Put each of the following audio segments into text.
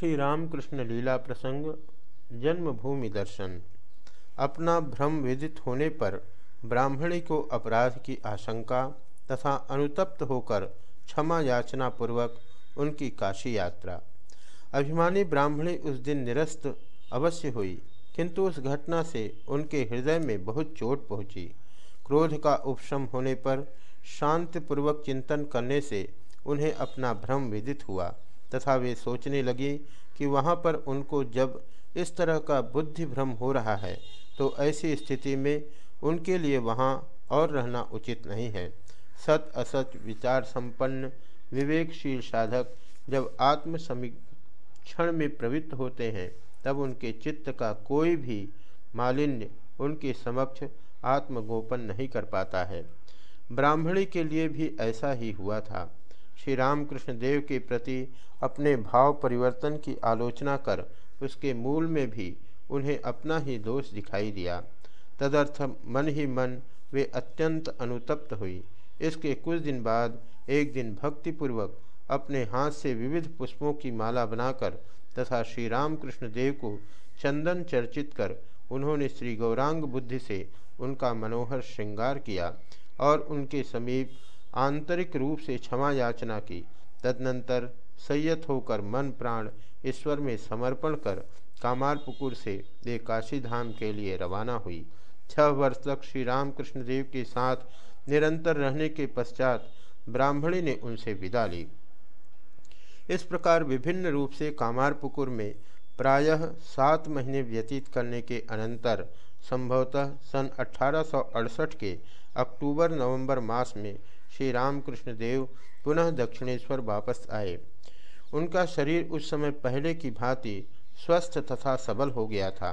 श्री रामकृष्ण लीला प्रसंग, जन्मभूमि दर्शन। अपना भ्रम विदित होने पर ब्राह्मणी को अपराध की आशंका तथा अनुतप्त होकर क्षमा याचना पूर्वक उनकी काशी यात्रा। अभिमानी ब्राह्मणी उस दिन निरस्त अवश्य हुई, किंतु उस घटना से उनके हृदय में बहुत चोट पहुँची। क्रोध का उपशम होने पर शांतिपूर्वक चिंतन करने से उन्हें अपना भ्रम विदित हुआ। तथा वे सोचने लगी कि वहाँ पर उनको जब इस तरह का बुद्धि भ्रम हो रहा है तो ऐसी स्थिति में उनके लिए वहाँ और रहना उचित नहीं है। सत असत विचार संपन्न विवेकशील साधक जब आत्म समीक्षण में प्रवृत्त होते हैं, तब उनके चित्त का कोई भी मालिन्य उनके समक्ष आत्मगोपन नहीं कर पाता है। ब्राह्मणी के लिए भी ऐसा ही हुआ था। श्री रामकृष्ण देव के प्रति अपने भाव परिवर्तन की आलोचना कर उसके मूल में भी उन्हें अपना ही दोष दिखाई दिया। तदर्थ मन ही मन वे अत्यंत अनुतप्त हुई। इसके कुछ दिन बाद एक दिन भक्तिपूर्वक अपने हाथ से विविध पुष्पों की माला बनाकर तथा श्री रामकृष्ण देव को चंदन चर्चित कर उन्होंने श्री गौरांग बुद्धि से उनका मनोहर श्रृंगार किया और उनके समीप आंतरिक रूप से क्षमा याचना की। तदनंतर संयत होकर मन प्राण ईश्वर में समर्पण कर कामारपुकुर से वे काशी धाम के लिए रवाना हुई। छह वर्ष तक श्री रामकृष्ण देव के साथ निरंतर रहने के पश्चात ब्राह्मणी ने उनसे विदा ली। इस प्रकार विभिन्न रूप से कामारपुकुर में प्रायः सात महीने व्यतीत करने के अनंतर संभवतः सन अठारह सौ अड़सठ के अक्टूबर नवंबर मास में श्री रामकृष्ण देव पुनः दक्षिणेश्वर वापस आए। उनका शरीर उस समय पहले की भांति स्वस्थ तथा सबल हो गया था।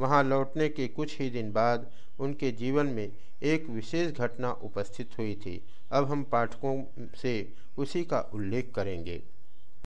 वहाँ लौटने के कुछ ही दिन बाद उनके जीवन में एक विशेष घटना उपस्थित हुई थी। अब हम पाठकों से उसी का उल्लेख करेंगे।